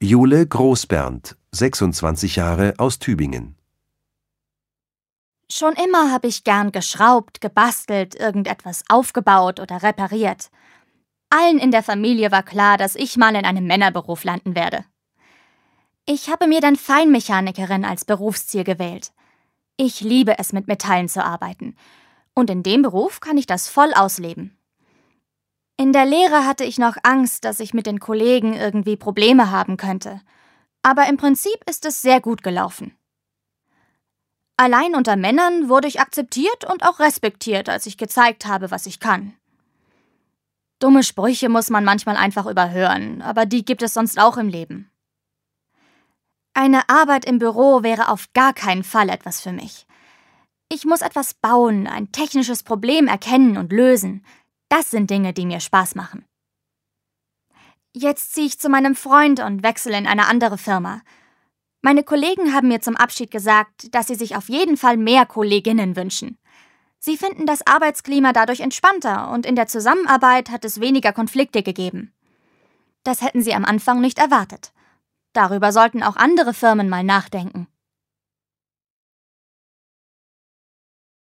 Jule Großbernd, 26 Jahre, aus Tübingen. Schon immer habe ich gern geschraubt, gebastelt, irgendetwas aufgebaut oder repariert. Allen in der Familie war klar, dass ich mal in einem Männerberuf landen werde. Ich habe mir dann Feinmechanikerin als Berufsziel gewählt. Ich liebe es, mit Metallen zu arbeiten. Und in dem Beruf kann ich das voll ausleben. In der Lehre hatte ich noch Angst, dass ich mit den Kollegen irgendwie Probleme haben könnte. Aber im Prinzip ist es sehr gut gelaufen. Allein unter Männern wurde ich akzeptiert und auch respektiert, als ich gezeigt habe, was ich kann. Dumme Sprüche muss man manchmal einfach überhören, aber die gibt es sonst auch im Leben. Eine Arbeit im Büro wäre auf gar keinen Fall etwas für mich. Ich muss etwas bauen, ein technisches Problem erkennen und lösen. Das sind Dinge, die mir Spaß machen. Jetzt ziehe ich zu meinem Freund und wechsle in eine andere Firma. Meine Kollegen haben mir zum Abschied gesagt, dass sie sich auf jeden Fall mehr Kolleginnen wünschen. Sie finden das Arbeitsklima dadurch entspannter und in der Zusammenarbeit hat es weniger Konflikte gegeben. Das hätten sie am Anfang nicht erwartet. Darüber sollten auch andere Firmen mal nachdenken.